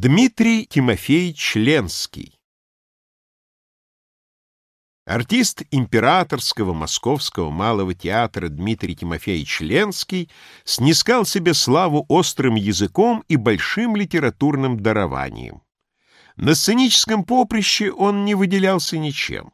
Дмитрий Тимофеевич Ленский Артист императорского московского малого театра Дмитрий Тимофеевич Ленский снискал себе славу острым языком и большим литературным дарованием. На сценическом поприще он не выделялся ничем.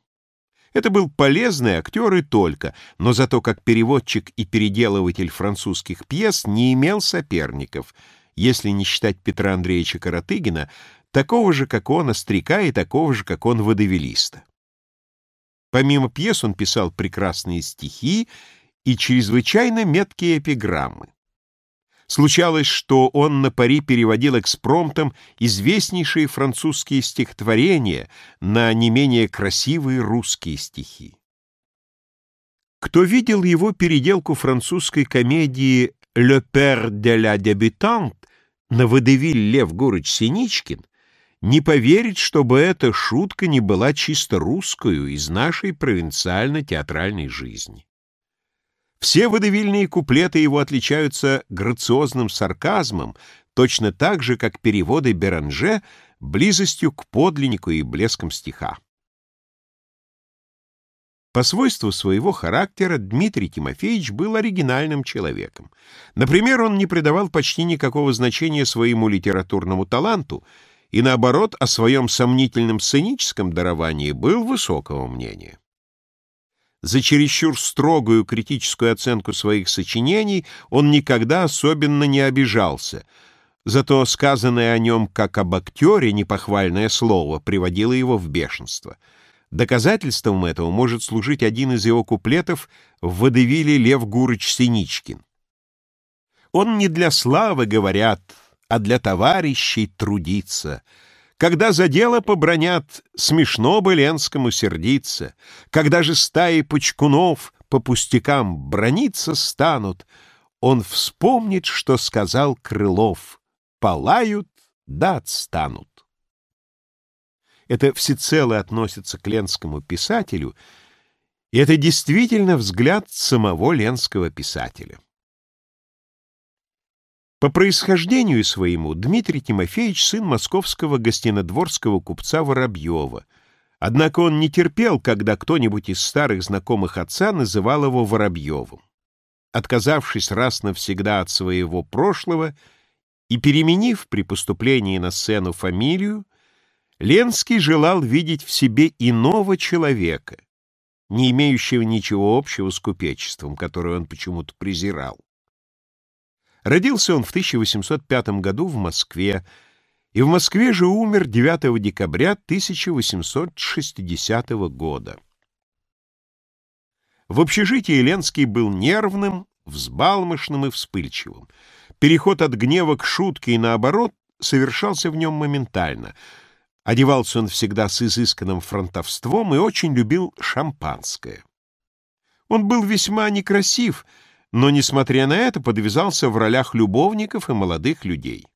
Это был полезный актер и только, но зато как переводчик и переделыватель французских пьес не имел соперников, если не считать Петра Андреевича Каратыгина, такого же, как он, остряка и такого же, как он, водовелиста. Помимо пьес он писал прекрасные стихи и чрезвычайно меткие эпиграммы. Случалось, что он на пари переводил экспромтом известнейшие французские стихотворения на не менее красивые русские стихи. Кто видел его переделку французской комедии «Le père de la débutante» на водевиль Лев Гурыч Синичкин, не поверит, чтобы эта шутка не была чисто русскую из нашей провинциально-театральной жизни. Все водевильные куплеты его отличаются грациозным сарказмом, точно так же, как переводы Беранже близостью к подлиннику и блеском стиха. По свойству своего характера Дмитрий Тимофеевич был оригинальным человеком. Например, он не придавал почти никакого значения своему литературному таланту и, наоборот, о своем сомнительном сценическом даровании был высокого мнения. За чересчур строгую критическую оценку своих сочинений он никогда особенно не обижался, зато сказанное о нем как об актере непохвальное слово приводило его в бешенство. Доказательством этого может служить один из его куплетов в водевиле Лев Гурыч Синичкин. «Он не для славы, говорят, а для товарищей трудится». Когда за дело побронят, смешно бы Ленскому сердиться. Когда же стаи почкунов по пустякам брониться станут, он вспомнит, что сказал Крылов. Полают, да отстанут. Это всецело относится к ленскому писателю, и это действительно взгляд самого ленского писателя. По происхождению своему Дмитрий Тимофеевич сын московского гостинодворского купца Воробьева. Однако он не терпел, когда кто-нибудь из старых знакомых отца называл его Воробьевым. Отказавшись раз навсегда от своего прошлого и переменив при поступлении на сцену фамилию, Ленский желал видеть в себе иного человека, не имеющего ничего общего с купечеством, которое он почему-то презирал. Родился он в 1805 году в Москве, и в Москве же умер 9 декабря 1860 года. В общежитии Ленский был нервным, взбалмошным и вспыльчивым. Переход от гнева к шутке и наоборот совершался в нем моментально. Одевался он всегда с изысканным фронтовством и очень любил шампанское. Он был весьма некрасив — но, несмотря на это, подвязался в ролях любовников и молодых людей.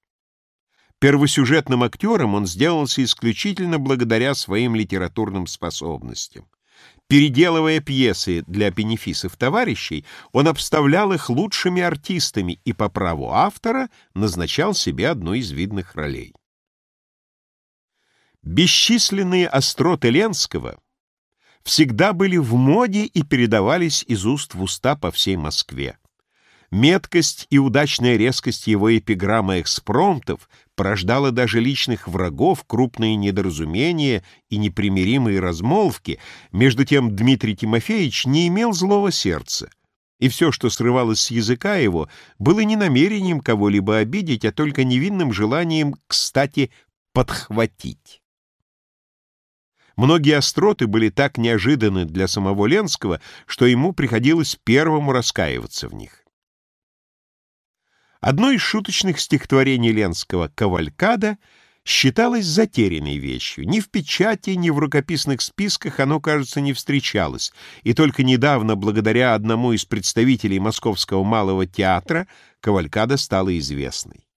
Первосюжетным актером он сделался исключительно благодаря своим литературным способностям. Переделывая пьесы для бенефисов товарищей, он обставлял их лучшими артистами и по праву автора назначал себе одну из видных ролей. Бесчисленные остроты Ленского — всегда были в моде и передавались из уст в уста по всей Москве. Меткость и удачная резкость его эпиграмма экспромтов порождала даже личных врагов, крупные недоразумения и непримиримые размолвки, между тем Дмитрий Тимофеевич не имел злого сердца, и все, что срывалось с языка его, было не намерением кого-либо обидеть, а только невинным желанием, кстати, подхватить. Многие остроты были так неожиданны для самого Ленского, что ему приходилось первому раскаиваться в них. Одно из шуточных стихотворений Ленского «Кавалькада» считалось затерянной вещью. Ни в печати, ни в рукописных списках оно, кажется, не встречалось, и только недавно, благодаря одному из представителей Московского малого театра, «Кавалькада» стала известной.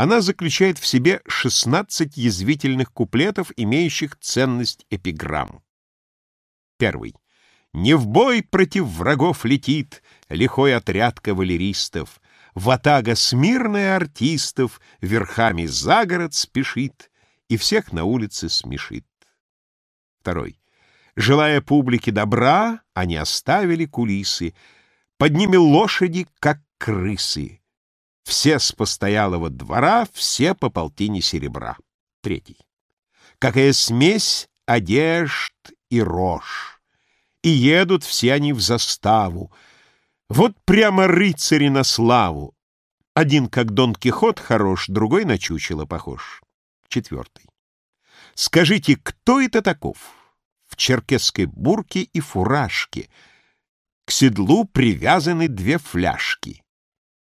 Она заключает в себе 16 язвительных куплетов, имеющих ценность эпиграмм. Первый. «Не в бой против врагов летит лихой отряд кавалеристов, ватага смирная артистов верхами за город спешит и всех на улице смешит. Второй. Желая публике добра, они оставили кулисы, под ними лошади, как крысы. Все с постоялого двора, все по полтине серебра. Третий. Какая смесь одежд и рожь. И едут все они в заставу. Вот прямо рыцари на славу. Один, как Дон Кихот, хорош, другой на чучело похож. Четвертый. Скажите, кто это таков? В черкесской бурке и фуражке. К седлу привязаны две фляжки.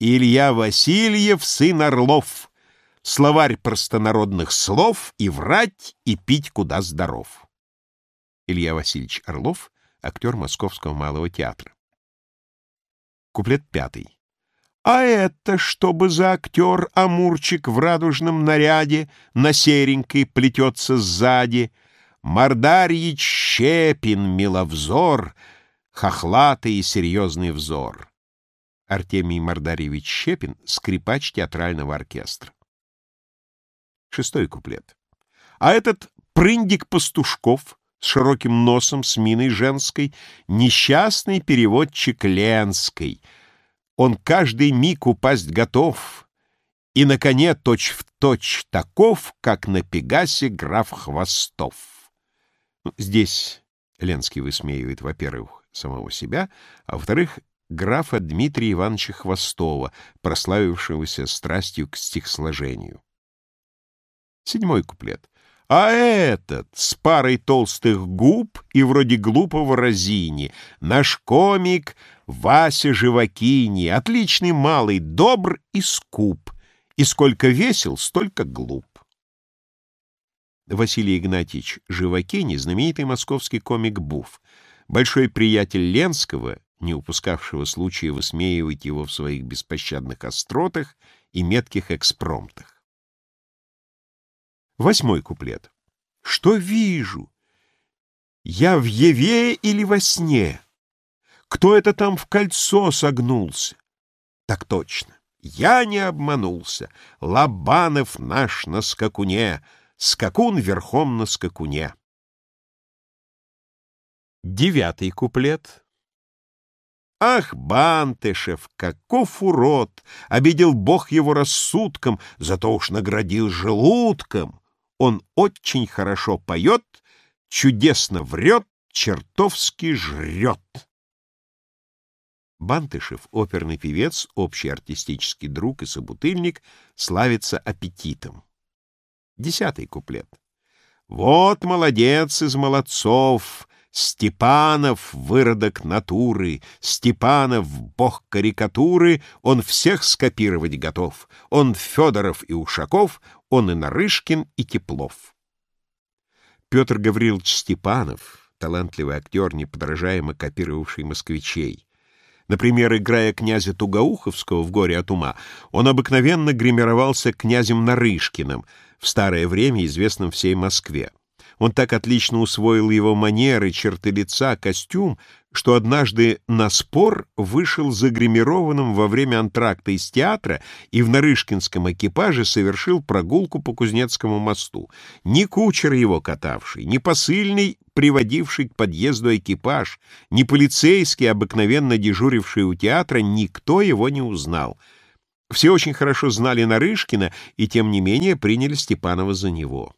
Илья Васильев, сын Орлов. Словарь простонародных слов и врать, и пить куда здоров. Илья Васильевич Орлов, актер Московского малого театра. Куплет пятый. А это чтобы за актер Амурчик в радужном наряде на серенькой плетется сзади, Мордарьич Щепин, миловзор, хохлатый и серьезный взор. Артемий Мордарьевич Щепин, скрипач театрального оркестра. Шестой куплет. А этот прындик пастушков с широким носом, с миной женской, несчастный переводчик Ленской. Он каждый миг упасть готов, и на коне точь-в-точь точь таков, как на Пегасе граф Хвостов. Ну, здесь Ленский высмеивает, во-первых, самого себя, а во-вторых, графа Дмитрия Ивановича Хвостова, прославившегося страстью к стихосложению. Седьмой куплет. А этот с парой толстых губ и вроде глупого разини, наш комик Вася Живакини, отличный малый, добр и скуп, и сколько весел, столько глуп. Василий Игнатьевич Живакини, знаменитый московский комик Буф, большой приятель Ленского, не упускавшего случая высмеивать его в своих беспощадных остротах и метких экспромтах. Восьмой куплет. Что вижу? Я в Еве или во сне? Кто это там в кольцо согнулся? Так точно. Я не обманулся. Лобанов наш на скакуне, скакун верхом на скакуне. Девятый куплет. Ах, Бантышев, каков урод! Обидел Бог его рассудком, зато уж наградил желудком. Он очень хорошо поет, чудесно врет, чертовски жрет. Бантышев, оперный певец, общий артистический друг и собутыльник, славится аппетитом. Десятый куплет. Вот молодец из молодцов, Степанов — выродок натуры, Степанов — бог карикатуры, Он всех скопировать готов, Он Федоров и Ушаков, он и Нарышкин, и Теплов. Петр Гаврилович Степанов, талантливый актер, неподражаемо копировавший москвичей. Например, играя князя Тугоуховского в «Горе от ума», он обыкновенно гримировался князем Нарышкиным, в старое время известным всей Москве. Он так отлично усвоил его манеры, черты лица, костюм, что однажды на спор вышел загримированным во время антракта из театра и в Нарышкинском экипаже совершил прогулку по Кузнецкому мосту. Ни кучер его катавший, ни посыльный, приводивший к подъезду экипаж, ни полицейский, обыкновенно дежуривший у театра, никто его не узнал. Все очень хорошо знали Нарышкина и, тем не менее, приняли Степанова за него.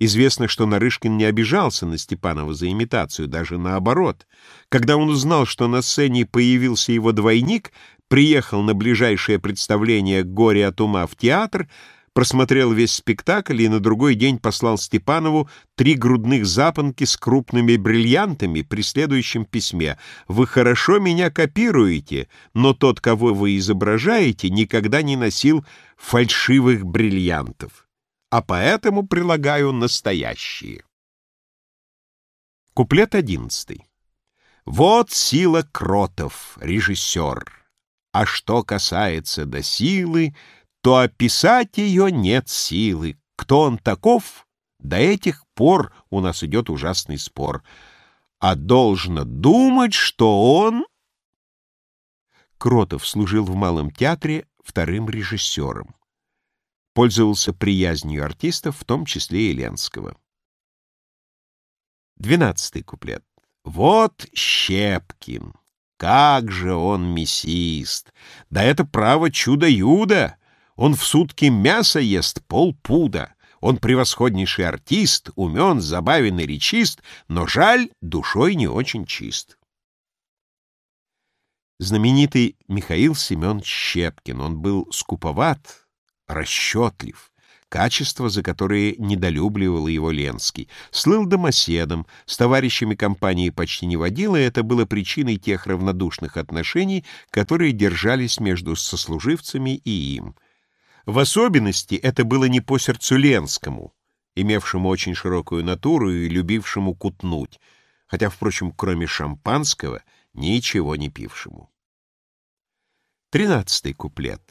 Известно, что Нарышкин не обижался на Степанова за имитацию, даже наоборот. Когда он узнал, что на сцене появился его двойник, приехал на ближайшее представление «Горе от ума» в театр, просмотрел весь спектакль и на другой день послал Степанову три грудных запонки с крупными бриллиантами при следующем письме. «Вы хорошо меня копируете, но тот, кого вы изображаете, никогда не носил фальшивых бриллиантов» а поэтому прилагаю настоящие. Куплет одиннадцатый. Вот сила кротов, режиссер. А что касается до силы, то описать ее нет силы. Кто он таков? До этих пор у нас идет ужасный спор. А должно думать, что он Кротов служил в Малом театре вторым режиссером. Пользовался приязнью артистов, в том числе и Ленского. Двенадцатый куплет. Вот Щепкин! Как же он мясист! Да это право чудо-юдо! Он в сутки мясо ест полпуда. Он превосходнейший артист, умен, забавен и речист, но, жаль, душой не очень чист. Знаменитый Михаил Семен Щепкин. Он был скуповат, расчетлив, качество, за которые недолюбливал его Ленский. Слыл домоседом, с товарищами компании почти не водил, и это было причиной тех равнодушных отношений, которые держались между сослуживцами и им. В особенности это было не по сердцу Ленскому, имевшему очень широкую натуру и любившему кутнуть, хотя, впрочем, кроме шампанского, ничего не пившему. Тринадцатый куплет.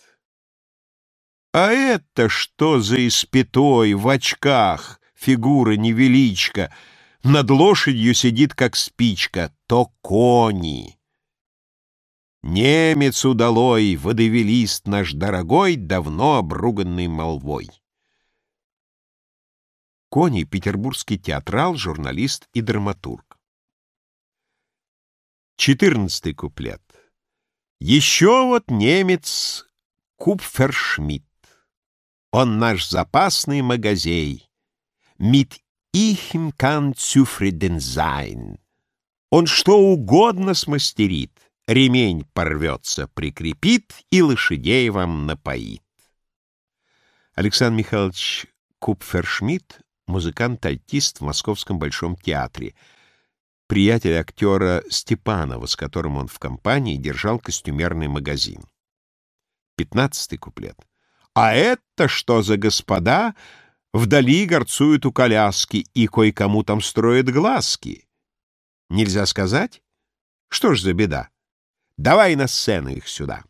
А это что за испятой в очках, фигура невеличка, над лошадью сидит, как спичка, то кони. Немец удалой, водовелист наш дорогой, давно обруганный молвой. Кони — петербургский театрал, журналист и драматург. Четырнадцатый куплет. Еще вот немец Купфершмидт. Он наш запасный магазей. Mit ihm kann zufrieden sein. Он что угодно смастерит, ремень порвется, прикрепит и лошадей вам напоит. Александр Михайлович Купфершмидт, музыкант-альтист в Московском Большом театре, приятель актера Степанова, с которым он в компании держал костюмерный магазин. Пятнадцатый куплет. А это что за господа? Вдали горцуют у коляски и кое-кому там строят глазки. Нельзя сказать? Что ж за беда? Давай на сцену их сюда.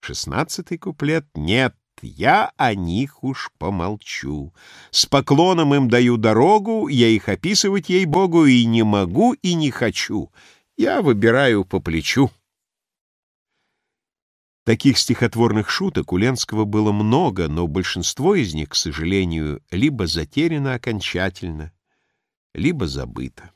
Шестнадцатый куплет. Нет, я о них уж помолчу. С поклоном им даю дорогу, я их описывать, ей-богу, и не могу, и не хочу. Я выбираю по плечу. Таких стихотворных шуток у Ленского было много, но большинство из них, к сожалению, либо затеряно окончательно, либо забыто.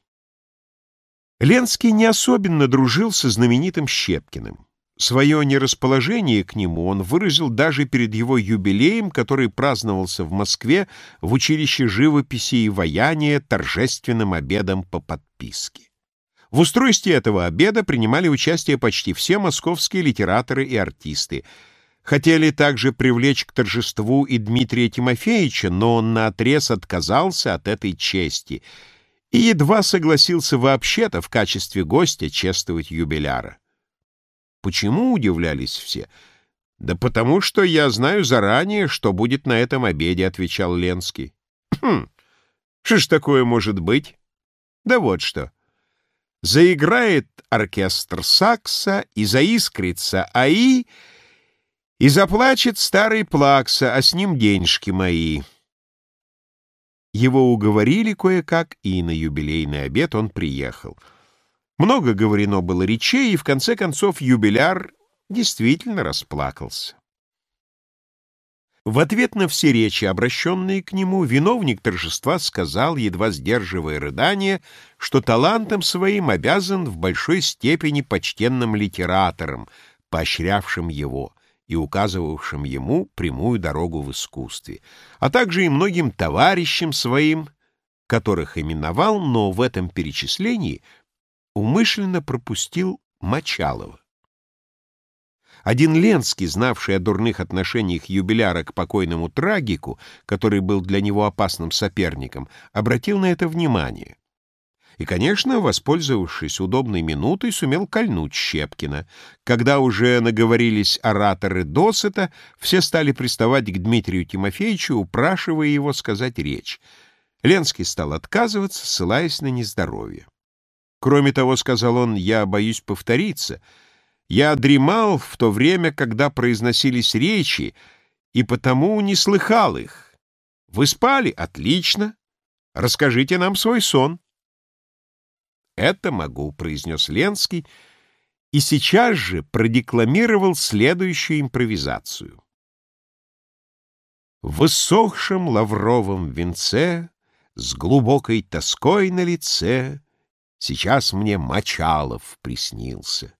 Ленский не особенно дружил со знаменитым Щепкиным. Свое нерасположение к нему он выразил даже перед его юбилеем, который праздновался в Москве в училище живописи и ваяния торжественным обедом по подписке. В устройстве этого обеда принимали участие почти все московские литераторы и артисты. Хотели также привлечь к торжеству и Дмитрия Тимофеевича, но он наотрез отказался от этой чести и едва согласился вообще-то в качестве гостя чествовать юбиляра. Почему удивлялись все? Да потому что я знаю заранее, что будет на этом обеде, отвечал Ленский. Хм, что ж такое может быть? Да вот что. Заиграет оркестр сакса, и заискрится аи, и заплачет старый плакса, а с ним денежки мои. Его уговорили кое-как, и на юбилейный обед он приехал. Много говорено было речей, и в конце концов юбиляр действительно расплакался. В ответ на все речи, обращенные к нему, виновник торжества сказал, едва сдерживая рыдание, что талантом своим обязан в большой степени почтенным литераторам, поощрявшим его и указывавшим ему прямую дорогу в искусстве, а также и многим товарищам своим, которых именовал, но в этом перечислении умышленно пропустил Мочалова. Один Ленский, знавший о дурных отношениях юбиляра к покойному трагику, который был для него опасным соперником, обратил на это внимание. И, конечно, воспользовавшись удобной минутой, сумел кольнуть Щепкина. Когда уже наговорились ораторы досыта, все стали приставать к Дмитрию Тимофеевичу, упрашивая его сказать речь. Ленский стал отказываться, ссылаясь на нездоровье. Кроме того, сказал он, я боюсь повториться — я дремал в то время, когда произносились речи, и потому не слыхал их. Вы спали? Отлично. Расскажите нам свой сон. Это могу, — произнес Ленский, и сейчас же продекламировал следующую импровизацию. В высохшем лавровом венце С глубокой тоской на лице Сейчас мне Мочалов приснился.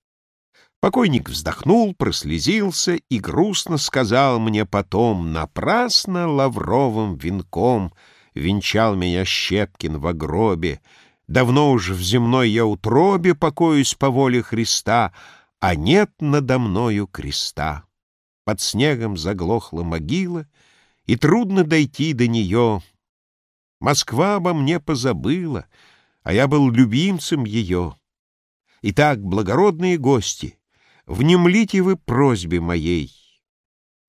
Покойник вздохнул, прослезился и грустно сказал мне потом, Напрасно лавровым венком Венчал меня Щепкин в гробе, Давно уж в земной я утробе Покоюсь по воле Христа, А нет надо мною креста. Под снегом заглохла могила, И трудно дойти до нее. Москва обо мне позабыла, А я был любимцем ее. Итак, благородные гости, Внемлите вы просьбе моей.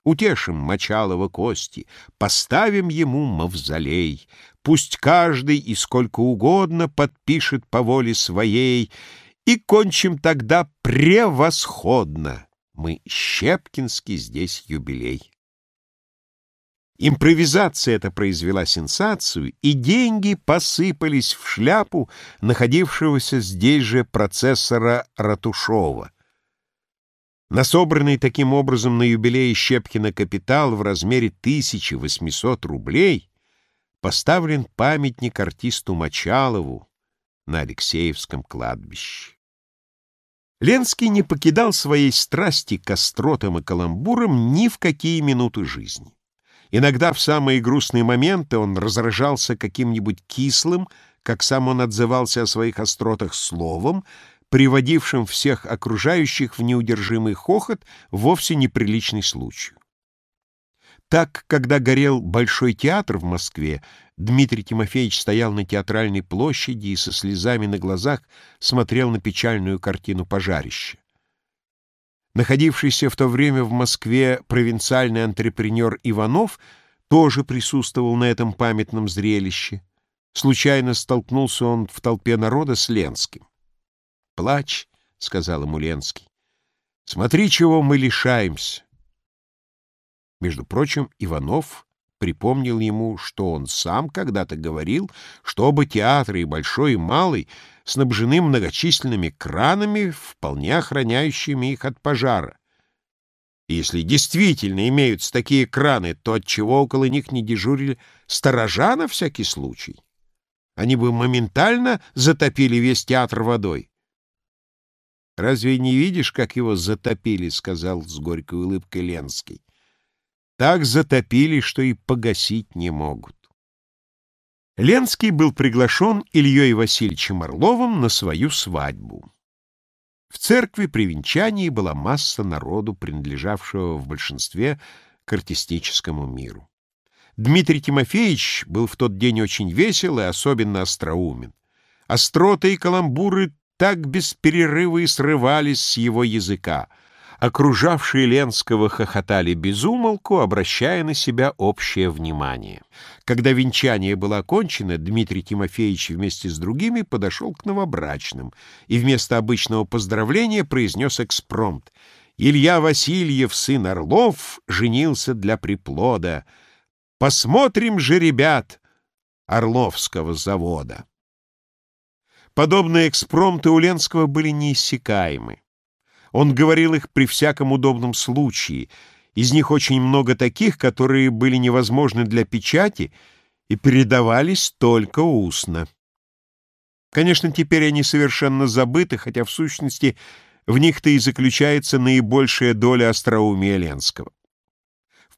Утешим Мочалова кости, поставим ему мавзолей. Пусть каждый и сколько угодно подпишет по воле своей, и кончим тогда превосходно. Мы Щепкинский здесь юбилей. Импровизация эта произвела сенсацию, и деньги посыпались в шляпу находившегося здесь же процессора Ратушова — на собранный таким образом на юбилее Щепкина капитал в размере 1800 рублей поставлен памятник артисту Мочалову на Алексеевском кладбище. Ленский не покидал своей страсти к остротам и каламбурам ни в какие минуты жизни. Иногда в самые грустные моменты он разражался каким-нибудь кислым, как сам он отзывался о своих остротах, словом, приводившим всех окружающих в неудержимый хохот, вовсе неприличный случай. Так, когда горел Большой театр в Москве, Дмитрий Тимофеевич стоял на театральной площади и со слезами на глазах смотрел на печальную картину пожарища. Находившийся в то время в Москве провинциальный антрепренер Иванов тоже присутствовал на этом памятном зрелище. Случайно столкнулся он в толпе народа с Ленским плачь, — сказал ему Ленский. — Смотри, чего мы лишаемся. Между прочим, Иванов припомнил ему, что он сам когда-то говорил, что оба театры, и большой, и малый, снабжены многочисленными кранами, вполне охраняющими их от пожара. Если действительно имеются такие краны, то отчего около них не дежурили сторожа на всякий случай? Они бы моментально затопили весь театр водой. «Разве не видишь, как его затопили?» — сказал с горькой улыбкой Ленский. «Так затопили, что и погасить не могут». Ленский был приглашен Ильей Васильевичем Орловым на свою свадьбу. В церкви при венчании была масса народу, принадлежавшего в большинстве к артистическому миру. Дмитрий Тимофеевич был в тот день очень весел и особенно остроумен. Остроты и каламбуры так без перерыва и срывались с его языка. Окружавшие Ленского хохотали безумолку, обращая на себя общее внимание. Когда венчание было окончено, Дмитрий Тимофеевич вместе с другими подошел к новобрачным и вместо обычного поздравления произнес экспромт. «Илья Васильев, сын Орлов, женился для приплода. Посмотрим же, ребят, Орловского завода». Подобные экспромты у Ленского были неиссякаемы. Он говорил их при всяком удобном случае. Из них очень много таких, которые были невозможны для печати и передавались только устно. Конечно, теперь они совершенно забыты, хотя в сущности в них-то и заключается наибольшая доля остроумия Ленского.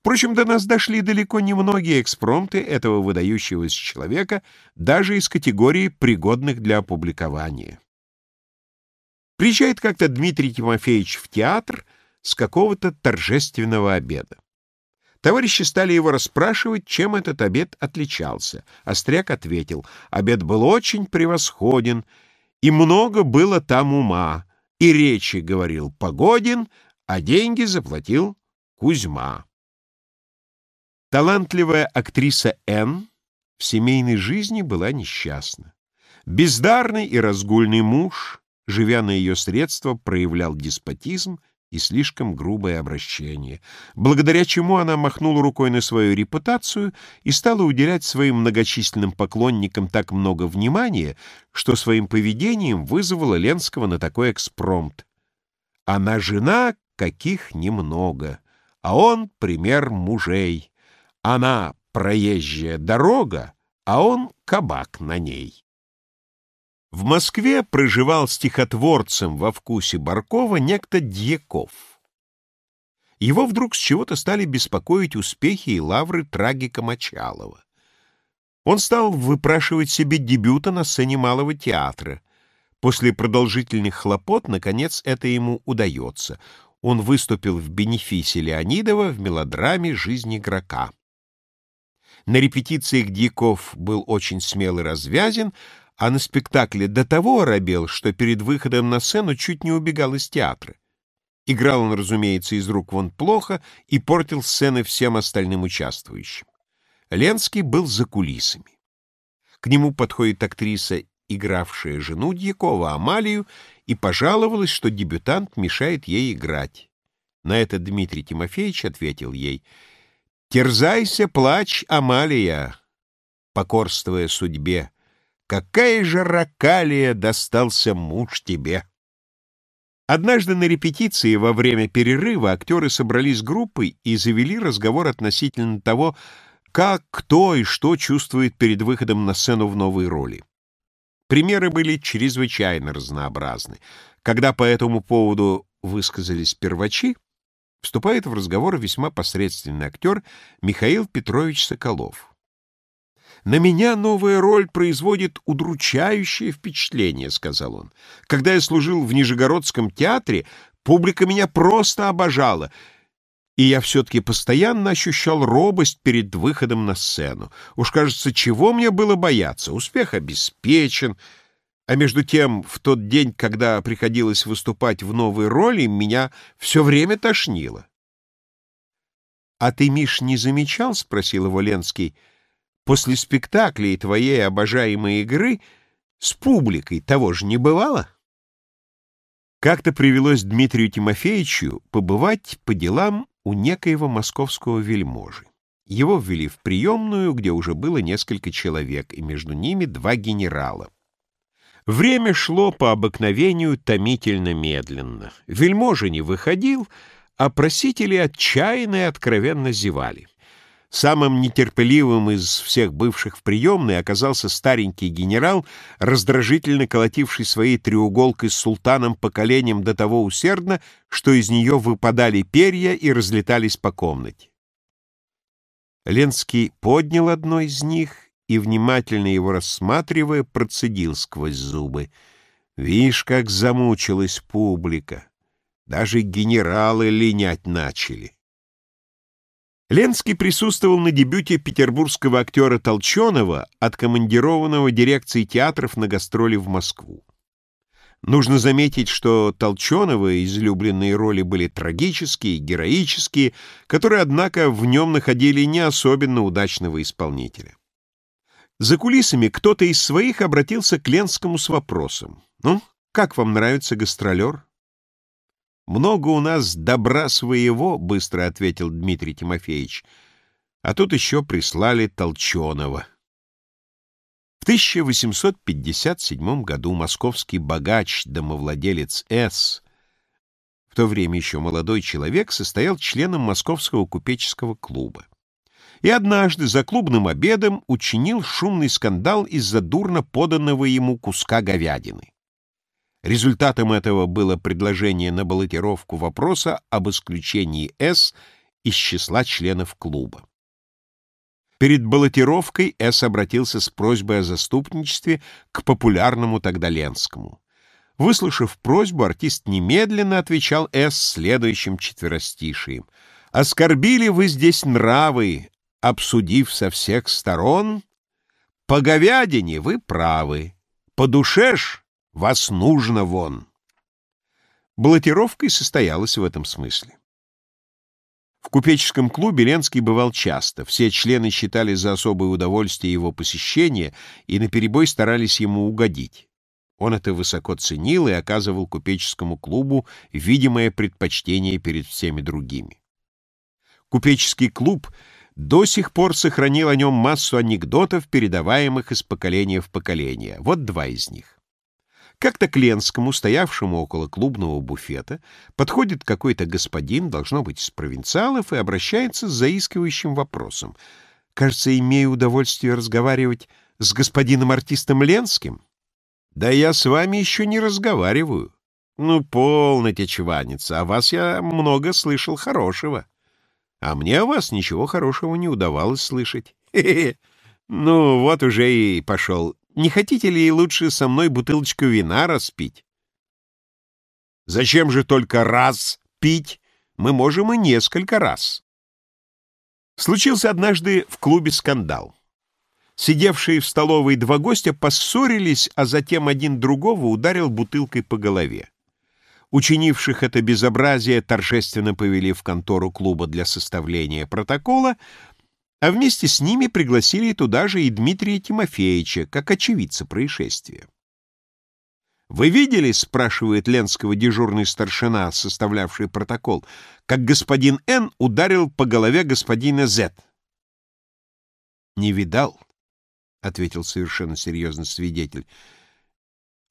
Впрочем, до нас дошли далеко не многие экспромты этого выдающегося человека, даже из категории пригодных для опубликования. Приезжает как-то Дмитрий Тимофеевич в театр с какого-то торжественного обеда. Товарищи стали его расспрашивать, чем этот обед отличался. Остряк ответил, обед был очень превосходен, и много было там ума, и речи говорил Погодин, а деньги заплатил Кузьма. Талантливая актриса Н в семейной жизни была несчастна. Бездарный и разгульный муж, живя на ее средства, проявлял деспотизм и слишком грубое обращение, благодаря чему она махнула рукой на свою репутацию и стала уделять своим многочисленным поклонникам так много внимания, что своим поведением вызвала Ленского на такой экспромт. Она жена, каких немного, а он пример мужей. Она проезжая дорога, а он кабак на ней. В Москве проживал стихотворцем во вкусе Баркова некто Дьяков. Его вдруг с чего-то стали беспокоить успехи и лавры трагика Мочалова. Он стал выпрашивать себе дебюта на сцене Малого театра. После продолжительных хлопот, наконец, это ему удается. Он выступил в бенефисе Леонидова в мелодраме «Жизнь игрока». На репетициях Дьяков был очень смел и развязен, а на спектакле до того оробел, что перед выходом на сцену чуть не убегал из театра. Играл он, разумеется, из рук вон плохо и портил сцены всем остальным участвующим. Ленский был за кулисами. К нему подходит актриса, игравшая жену Дьякова, Амалию, и пожаловалась, что дебютант мешает ей играть. На это Дмитрий Тимофеевич ответил ей — Терзайся, плачь, Амалия, покорствуя судьбе. Какая же ракалия достался муж тебе? Однажды на репетиции во время перерыва актеры собрались группой и завели разговор относительно того, как, кто и что чувствует перед выходом на сцену в новой роли. Примеры были чрезвычайно разнообразны. Когда по этому поводу высказались первачи, вступает в разговор весьма посредственный актер Михаил Петрович Соколов. «На меня новая роль производит удручающее впечатление», — сказал он. «Когда я служил в Нижегородском театре, публика меня просто обожала, и я все-таки постоянно ощущал робость перед выходом на сцену. Уж кажется, чего мне было бояться? Успех обеспечен». А между тем, в тот день, когда приходилось выступать в новой роли, меня все время тошнило. — А ты, Миш, не замечал, — спросил его Ленский, — после спектаклей твоей обожаемой игры с публикой того же не бывало? Как-то привелось Дмитрию Тимофеевичу побывать по делам у некоего московского вельможи. Его ввели в приемную, где уже было несколько человек, и между ними два генерала. Время шло по обыкновению томительно медленно. Вельможа не выходил, а просители отчаянно и откровенно зевали. Самым нетерпеливым из всех бывших в приемной оказался старенький генерал, раздражительно колотивший своей треуголкой с султаном по коленям до того усердно, что из нее выпадали перья и разлетались по комнате. Ленский поднял одно из них и, внимательно его рассматривая, процедил сквозь зубы. Вишь, как замучилась публика. Даже генералы линять начали. Ленский присутствовал на дебюте петербургского актера Толченого, откомандированного дирекцией театров на гастроли в Москву. Нужно заметить, что Толченого излюбленные роли были трагические, героические, которые, однако, в нем находили не особенно удачного исполнителя. За кулисами кто-то из своих обратился к Ленскому с вопросом. «Ну, как вам нравится гастролер?» «Много у нас добра своего», — быстро ответил Дмитрий Тимофеевич. «А тут еще прислали Толченого». В 1857 году московский богач-домовладелец С., в то время еще молодой человек, состоял членом Московского купеческого клуба и однажды за клубным обедом учинил шумный скандал из-за дурно поданного ему куска говядины. Результатом этого было предложение на баллотировку вопроса об исключении С из числа членов клуба. Перед баллотировкой С обратился с просьбой о заступничестве к популярному тогда Ленскому. Выслушав просьбу, артист немедленно отвечал С следующим четверостишием. «Оскорбили вы здесь нравы, обсудив со всех сторон, по говядине вы правы, по душе ж вас нужно вон. Баллотировка и состоялась в этом смысле. В купеческом клубе Ленский бывал часто. Все члены считали за особое удовольствие его посещения и наперебой старались ему угодить. Он это высоко ценил и оказывал купеческому клубу видимое предпочтение перед всеми другими. Купеческий клуб до сих пор сохранил о нем массу анекдотов, передаваемых из поколения в поколение. Вот два из них. Как-то к Ленскому, стоявшему около клубного буфета, подходит какой-то господин, должно быть, из провинциалов, и обращается с заискивающим вопросом. «Кажется, имею удовольствие разговаривать с господином артистом Ленским?» «Да я с вами еще не разговариваю». «Ну, полноте, чваниться, о вас я много слышал хорошего. А мне о вас ничего хорошего не удавалось слышать. Хе-хе. Ну, вот уже и пошел. Не хотите ли лучше со мной бутылочку вина распить? Зачем же только раз пить? Мы можем и несколько раз. Случился однажды в клубе скандал. Сидевшие в столовой два гостя поссорились, а затем один другого ударил бутылкой по голове. Учинивших это безобразие торжественно повели в контору клуба для составления протокола, а вместе с ними пригласили туда же и Дмитрия Тимофеевича, как очевидца происшествия. «Вы видели, — спрашивает Ленского дежурный старшина, составлявший протокол, — как господин Н. ударил по голове господина З?» «Не видал», — ответил совершенно серьезно свидетель, —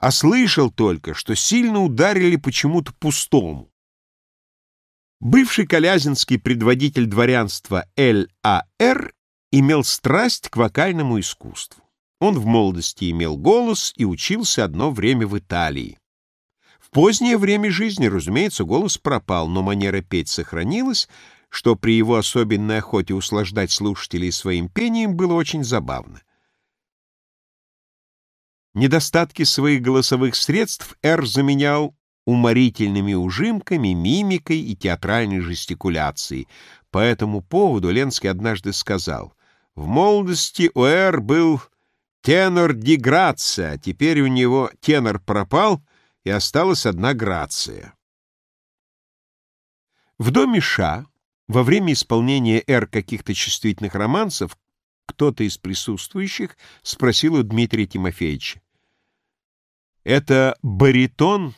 «а слышал только, что сильно ударили почему-то пустому. Бывший колязинский предводитель дворянства Л.А.Р. имел страсть к вокальному искусству. Он в молодости имел голос и учился одно время в Италии. В позднее время жизни, разумеется, голос пропал, но манера петь сохранилась, что при его особенной охоте услаждать слушателей своим пением было очень забавно. Недостатки своих голосовых средств Р заменял уморительными ужимками, мимикой и театральной жестикуляцией. По этому поводу Ленский однажды сказал, «В молодости у Эр был тенор ди грация, а теперь у него тенор пропал, и осталась одна грация». В доме Ша во время исполнения Эр каких-то чувствительных романсов кто-то из присутствующих спросил у Дмитрия Тимофеевича, «Это баритон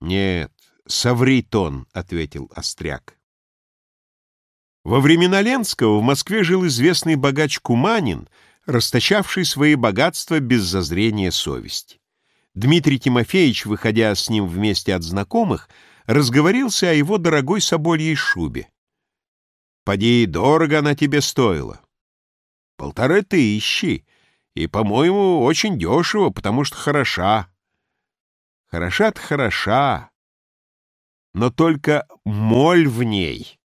«Нет, Савритон», — ответил Остряк. Во времена Ленского в Москве жил известный богач Куманин, расточавший свои богатства без зазрения совести. Дмитрий Тимофеевич, выходя с ним вместе от знакомых, разговорился о его дорогой собольей шубе. «Поди, дорого она тебе стоила». «Полторы тысячи, и, по-моему, очень дешево, потому что хороша». Хороша-то хороша, но только моль в ней.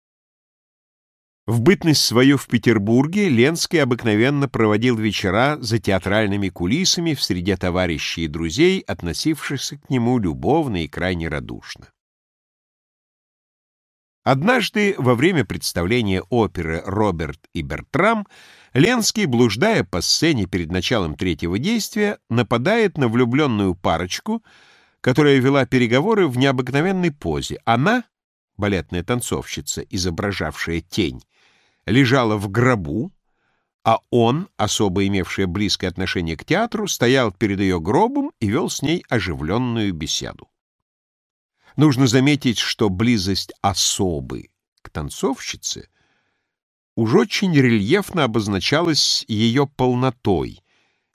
В бытность свою в Петербурге Ленский обыкновенно проводил вечера за театральными кулисами в среде товарищей и друзей, относившихся к нему любовно и крайне радушно. Однажды, во время представления оперы «Роберт и Бертрам», Ленский, блуждая по сцене перед началом третьего действия, нападает на влюбленную парочку — которая вела переговоры в необыкновенной позе. Она, балетная танцовщица, изображавшая тень, лежала в гробу, а он, особо имевший близкое отношение к театру, стоял перед ее гробом и вел с ней оживленную беседу. Нужно заметить, что близость особы к танцовщице уж очень рельефно обозначалась ее полнотой —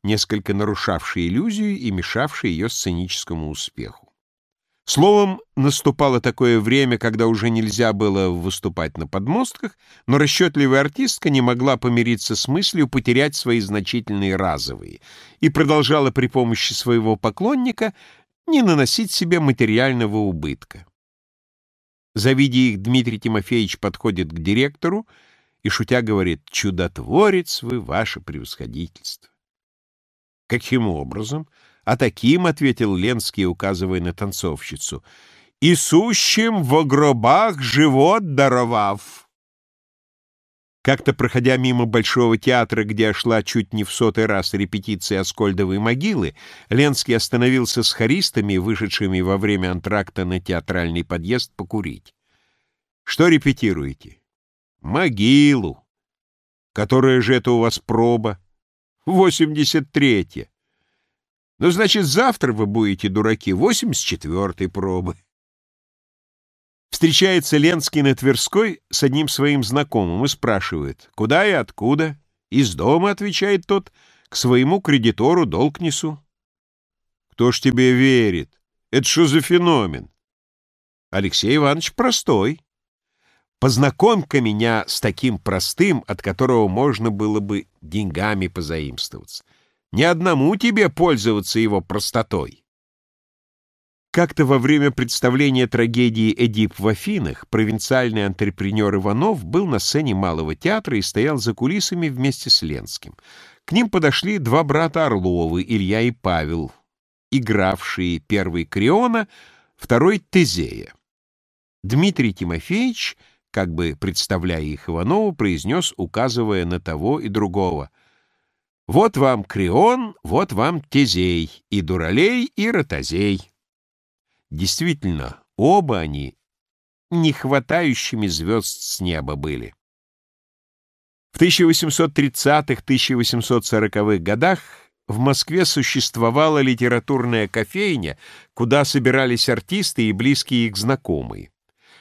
несколько нарушавший иллюзию и мешавший ее сценическому успеху. Словом, наступало такое время, когда уже нельзя было выступать на подмостках, но расчетливая артистка не могла помириться с мыслью потерять свои значительные разовые и продолжала при помощи своего поклонника не наносить себе материального убытка. Завидя их, Дмитрий Тимофеевич подходит к директору и, шутя, говорит «Чудотворец вы, ваше превосходительство». «Каким образом?» «А таким», — ответил Ленский, указывая на танцовщицу, «и сущим во гробах живот даровав». Как-то, проходя мимо Большого театра, где шла чуть не в сотый раз репетиция Аскольдовой могилы, Ленский остановился с хористами, вышедшими во время антракта на театральный подъезд, покурить. «Что репетируете?» «Могилу». «Которая же это у вас проба?» Восемьдесят третье. Ну, значит, завтра вы будете, дураки, восемьдесят четвертой пробы. Встречается Ленский на Тверской с одним своим знакомым и спрашивает, куда и откуда. Из дома, отвечает тот, к своему кредитору долг несу. Кто ж тебе верит? Это что за феномен? Алексей Иванович простой. Познакомь-ка меня с таким простым, от которого можно было бы деньгами позаимствоваться. Ни одному тебе пользоваться его простотой. Как-то во время представления трагедии «Эдип в Афинах» провинциальный антрепренер Иванов был на сцене Малого театра и стоял за кулисами вместе с Ленским. К ним подошли два брата Орловы, Илья и Павел, игравшие первый Криона, второй Тезея. Дмитрий Тимофеевич, как бы представляя их Иванову, произнес, указывая на того и другого. «Вот вам Крион, вот вам Тезей, и Дуралей, и Ротозей». Действительно, оба они не хватающими звезд с неба были. В 1830-1840-х годах в Москве существовала литературная кофейня, куда собирались артисты и близкие их знакомые.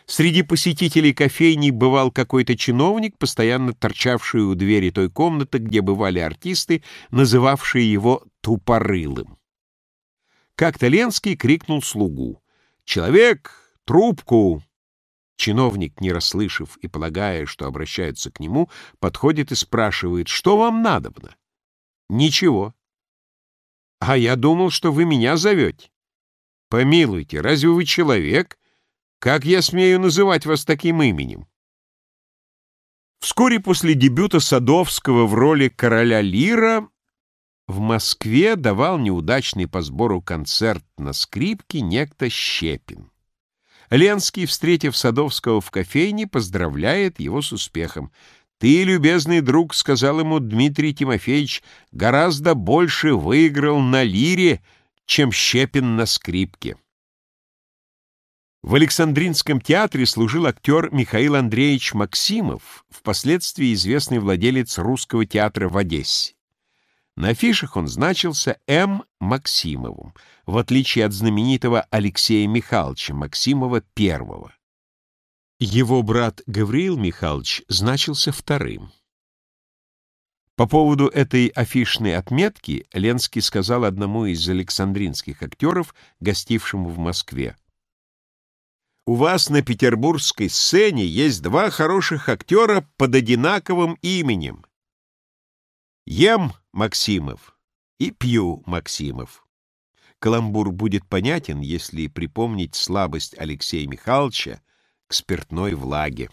Среди посетителей кофейни бывал какой-то чиновник, постоянно торчавший у двери той комнаты, где бывали артисты, называвшие его «тупорылым». Как-то Ленский крикнул слугу. «Человек! Трубку!» Чиновник, не расслышав и полагая, что обращаются к нему, подходит и спрашивает, «Что вам надобно?» «Ничего». «А я думал, что вы меня зовете». «Помилуйте, разве вы человек? Как я смею называть вас таким именем?» Вскоре после дебюта Садовского в роли короля Лира в Москве давал неудачный по сбору концерт на скрипке некто Щепин. Ленский, встретив Садовского в кофейне, поздравляет его с успехом. «Ты, любезный друг, — сказал ему Дмитрий Тимофеевич, — гораздо больше выиграл на лире, чем Щепин на скрипке». В Александринском театре служил актер Михаил Андреевич Максимов, впоследствии известный владелец русского театра в Одессе. На афишах он значился М. Максимовым, в отличие от знаменитого Алексея Михайловича Максимова I. Его брат Гавриил Михайлович значился вторым. По поводу этой афишной отметки Ленский сказал одному из александринских актеров, гостившему в Москве. «У вас на петербургской сцене есть два хороших актера под одинаковым именем. Ем Максимов и пью Максимов. Каламбур будет понятен, если припомнить слабость Алексея Михайловича к спиртной влаге.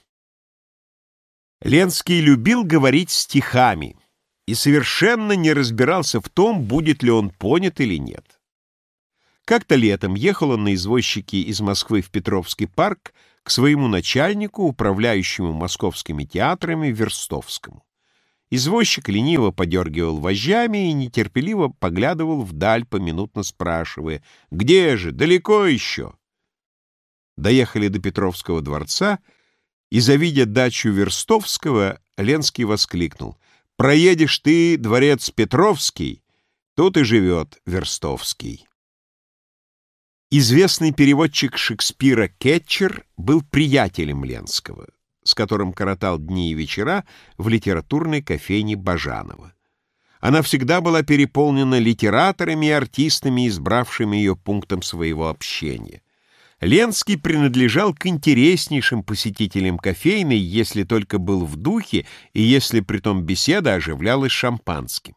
Ленский любил говорить стихами и совершенно не разбирался в том, будет ли он понят или нет. Как-то летом ехал он на извозчике из Москвы в Петровский парк к своему начальнику, управляющему московскими театрами Верстовскому. Извозчик лениво подергивал вожжами и нетерпеливо поглядывал вдаль, поминутно спрашивая, «Где же? Далеко еще?» Доехали до Петровского дворца, и, завидя дачу Верстовского, Ленский воскликнул, «Проедешь ты, дворец Петровский, тут и живет Верстовский». Известный переводчик Шекспира Кетчер был приятелем Ленского с которым коротал дни и вечера в литературной кофейне Бажанова. Она всегда была переполнена литераторами и артистами, избравшими ее пунктом своего общения. Ленский принадлежал к интереснейшим посетителям кофейной, если только был в духе и если притом беседа оживлялась шампанским.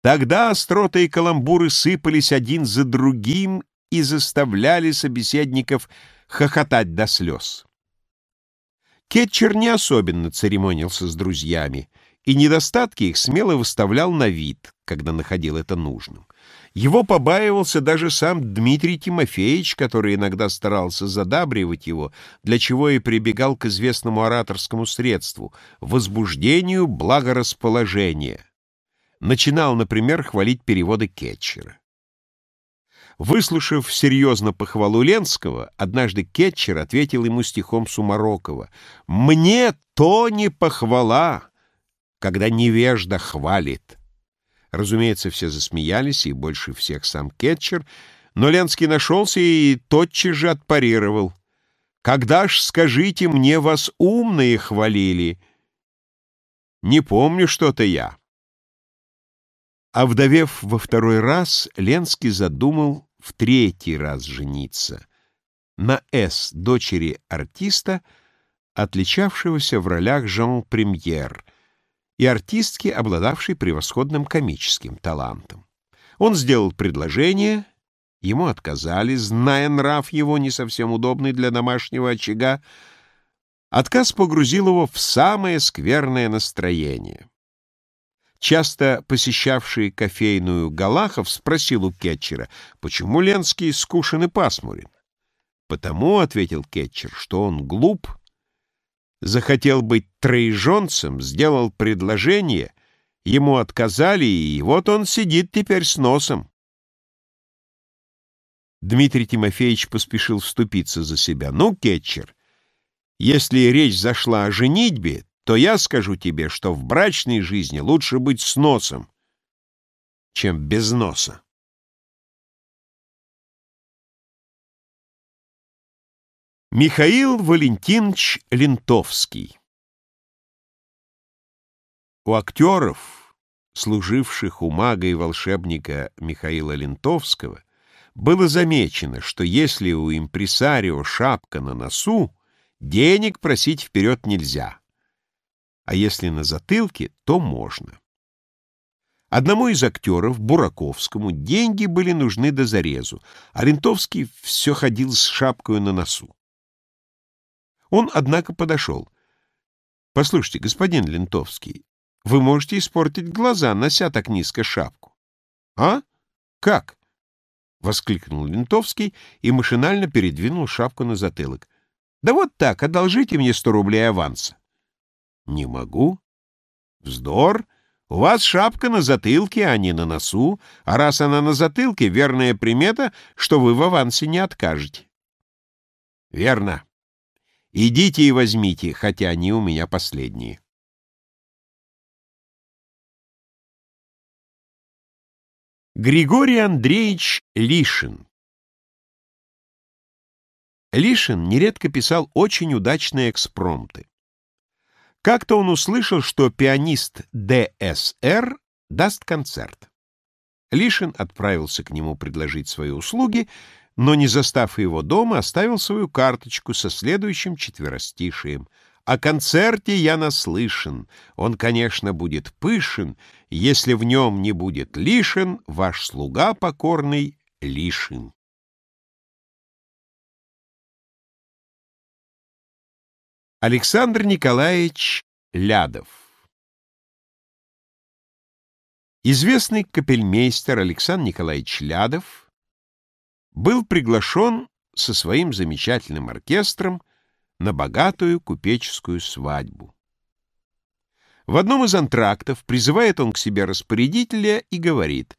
Тогда остроты и каламбуры сыпались один за другим и заставляли собеседников хохотать до слез. Кетчер не особенно церемонился с друзьями, и недостатки их смело выставлял на вид, когда находил это нужным. Его побаивался даже сам Дмитрий Тимофеевич, который иногда старался задабривать его, для чего и прибегал к известному ораторскому средству — возбуждению благорасположения. Начинал, например, хвалить переводы Кетчера. Выслушав серьезно похвалу Ленского, однажды Кетчер ответил ему стихом Сумарокова «Мне то не похвала, когда невежда хвалит». Разумеется, все засмеялись, и больше всех сам Кетчер, но Ленский нашелся и тотчас же отпарировал. «Когда ж, скажите, мне вас умные хвалили?» «Не помню что-то я». Овдовев во второй раз, Ленский задумал в третий раз жениться на С, дочери артиста, отличавшегося в ролях Жан-Премьер, и артистки, обладавшей превосходным комическим талантом. Он сделал предложение, ему отказали, зная нрав его не совсем удобный для домашнего очага, отказ погрузил его в самое скверное настроение. Часто посещавший кофейную Галахов спросил у Кетчера, почему Ленский скушен и пасмурен. «Потому», — ответил Кетчер, — «что он глуп, захотел быть троежонцем, сделал предложение, ему отказали, и вот он сидит теперь с носом». Дмитрий Тимофеевич поспешил вступиться за себя. «Ну, Кетчер, если речь зашла о женитьбе, то я скажу тебе, что в брачной жизни лучше быть с носом, чем без носа. Михаил Валентинович Лентовский У актеров, служивших у мага и волшебника Михаила Лентовского, было замечено, что если у импресарио шапка на носу, денег просить вперед нельзя а если на затылке, то можно. Одному из актеров, Бураковскому, деньги были нужны до зарезу, а Лентовский все ходил с шапкой на носу. Он, однако, подошел. «Послушайте, господин Лентовский, вы можете испортить глаза, нося так низко шапку». «А? Как?» — воскликнул Лентовский и машинально передвинул шапку на затылок. «Да вот так, одолжите мне сто рублей аванса». Не могу. Вздор. У вас шапка на затылке, а не на носу, а раз она на затылке, верная примета, что вы в авансе не откажете. Верно. Идите и возьмите, хотя они у меня последние. Григорий Андреевич Лишин Лишин нередко писал очень удачные экспромты. Как-то он услышал, что пианист ДСР даст концерт. Лишин отправился к нему предложить свои услуги, но, не застав его дома, оставил свою карточку со следующим четверостишием. «О концерте я наслышан. Он, конечно, будет пышен. Если в нем не будет лишен, ваш слуга покорный лишен». Александр Николаевич Лядов Известный капельмейстер Александр Николаевич Лядов был приглашен со своим замечательным оркестром на богатую купеческую свадьбу. В одном из антрактов призывает он к себе распорядителя и говорит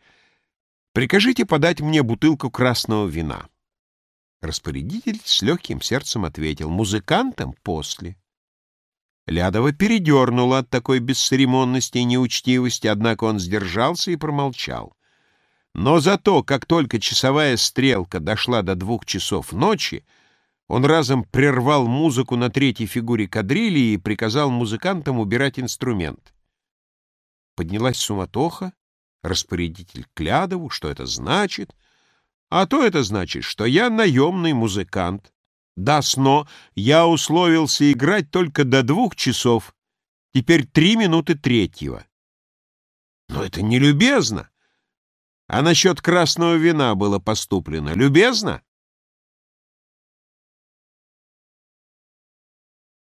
«Прикажите подать мне бутылку красного вина». Распорядитель с легким сердцем ответил, музыкантам после. Лядова передернула от такой бесцеремонности и неучтивости, однако он сдержался и промолчал. Но зато, как только часовая стрелка дошла до двух часов ночи, он разом прервал музыку на третьей фигуре кадрили и приказал музыкантам убирать инструмент. Поднялась суматоха, распорядитель Клядову, что это значит — а то это значит, что я наемный музыкант. Да, сно, я условился играть только до двух часов. Теперь три минуты третьего. Но это не любезно. А насчет красного вина было поступлено. Любезно?